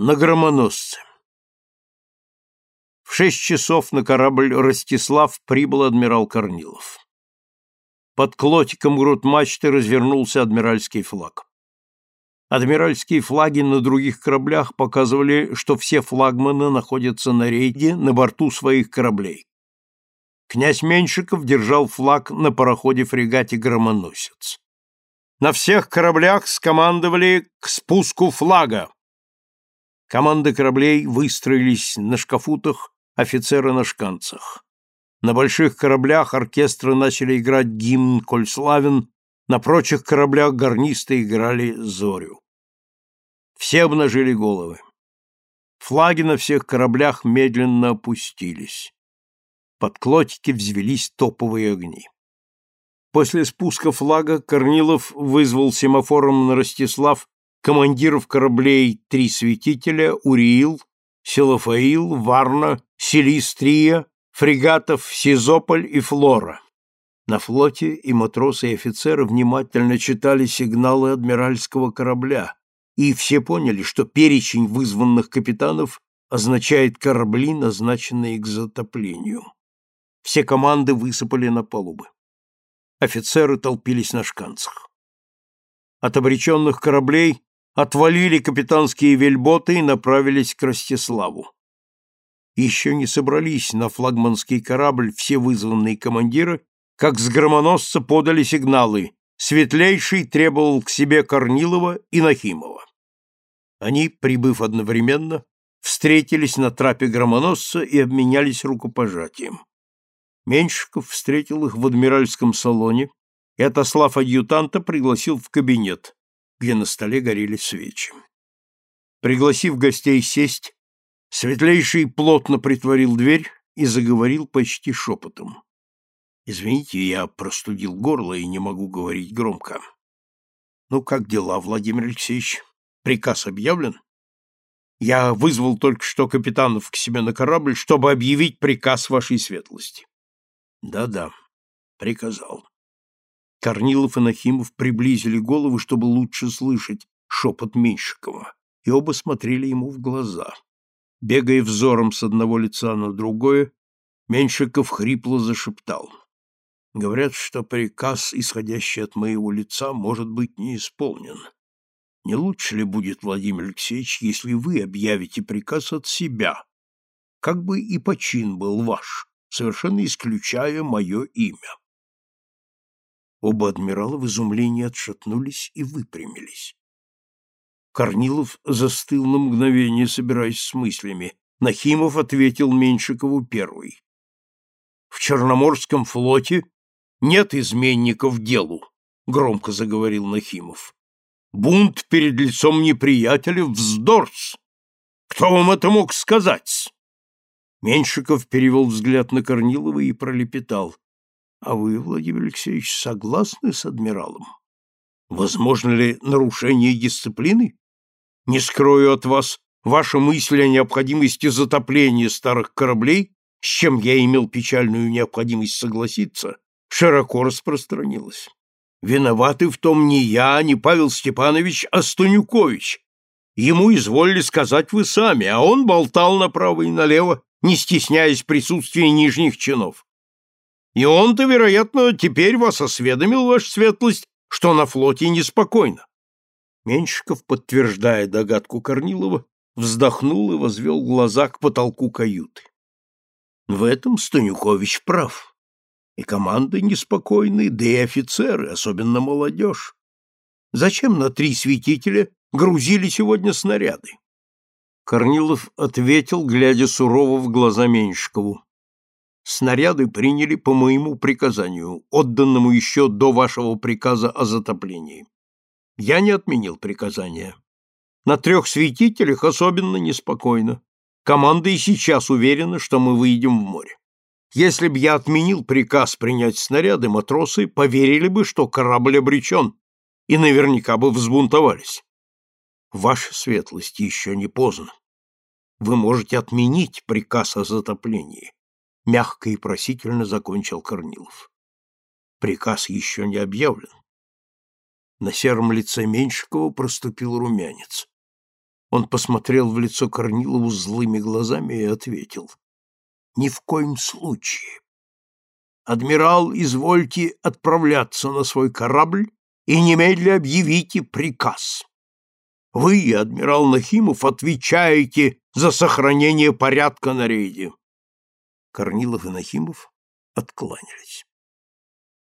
На громоносце. В шесть часов на корабль «Ростислав» прибыл адмирал Корнилов. Под клотиком груд мачты развернулся адмиральский флаг. Адмиральские флаги на других кораблях показывали, что все флагманы находятся на рейде на борту своих кораблей. Князь Меньшиков держал флаг на пароходе-фрегате «Громоносец». На всех кораблях скомандовали к спуску флага. Команды кораблей выстроились на шкафутах, офицеры на шканцах. На больших кораблях оркестры начали играть гимн «Коль славен», на прочих кораблях гарнисты играли «Зорю». Все обнажили головы. Флаги на всех кораблях медленно опустились. Под клотики взвелись топовые огни. После спуска флага Корнилов вызвал семафором на Ростислав командиров кораблей «Три святителя», «Уриил», «Силофаил», «Варна», «Селистрия», фрегатов «Сизополь» и «Флора». На флоте и матросы и офицеры внимательно читали сигналы адмиральского корабля, и все поняли, что перечень вызванных капитанов означает корабли, назначенные к затоплению. Все команды высыпали на палубы. Офицеры толпились на шканцах. От обреченных кораблей отвалили капитанские вельботы и направились к Ростиславу. Еще не собрались на флагманский корабль все вызванные командиры, как с громоносца подали сигналы. Светлейший требовал к себе Корнилова и Нахимова. Они, прибыв одновременно, встретились на трапе громоносца и обменялись рукопожатием. Меньшиков встретил их в адмиральском салоне и, отослав адъютанта, пригласил в кабинет, где на столе горели свечи. Пригласив гостей сесть, Светлейший плотно притворил дверь и заговорил почти шепотом. «Извините, я простудил горло и не могу говорить громко. Ну, как дела, Владимир Алексеевич? Приказ объявлен?» «Я вызвал только что капитанов к себе на корабль, чтобы объявить приказ вашей светлости». «Да-да, приказал». Корнилов и Нахимов приблизили головы, чтобы лучше слышать шепот Меньшикова, и оба смотрели ему в глаза. Бегая взором с одного лица на другое, Меньшиков хрипло зашептал. Говорят, что приказ, исходящий от моего лица, может быть не исполнен. Не лучше ли будет, Владимир Алексеевич, если вы объявите приказ от себя, как бы и почин был ваш, совершенно исключая мое имя? Оба адмирала в изумлении отшатнулись и выпрямились. Корнилов застыл на мгновение, собираясь с мыслями. Нахимов ответил Меньшикову первый. «В Черноморском флоте нет изменников делу», — громко заговорил Нахимов. «Бунт перед лицом неприятеля — вздорс! Кто вам это мог сказать?» Меньшиков перевел взгляд на Корнилова и пролепетал. «А вы, Владимир Алексеевич, согласны с адмиралом? Возможно ли нарушение дисциплины? Не скрою от вас, ваша мысль о необходимости затопления старых кораблей, с чем я имел печальную необходимость согласиться, широко распространилась. Виноваты в том не я, не Павел Степанович, а Станюкович. Ему изволили сказать вы сами, а он болтал направо и налево, не стесняясь присутствия нижних чинов. И он-то, вероятно, теперь вас осведомил, ваша светлость, что на флоте неспокойно. Меньшиков, подтверждая догадку Корнилова, вздохнул и возвел глаза к потолку каюты. В этом Станюкович прав. И команды неспокойны, да и офицеры, особенно молодежь. Зачем на три святителя грузили сегодня снаряды? Корнилов ответил, глядя сурово в глаза Меньшикову. Снаряды приняли по моему приказанию, отданному еще до вашего приказа о затоплении. Я не отменил приказания. На трех святителях особенно неспокойно. Команда и сейчас уверена, что мы выйдем в море. Если бы я отменил приказ принять снаряды, матросы поверили бы, что корабль обречен, и наверняка бы взбунтовались. Ваша светлость еще не поздно. Вы можете отменить приказ о затоплении. Мягко и просительно закончил Корнилов. Приказ еще не объявлен. На сером лице Меньшикова проступил румянец. Он посмотрел в лицо Корнилову злыми глазами и ответил. «Ни в коем случае. Адмирал, извольте отправляться на свой корабль и немедля объявите приказ. Вы, адмирал Нахимов, отвечаете за сохранение порядка на рейде. Корнилов и Нахимов откланялись.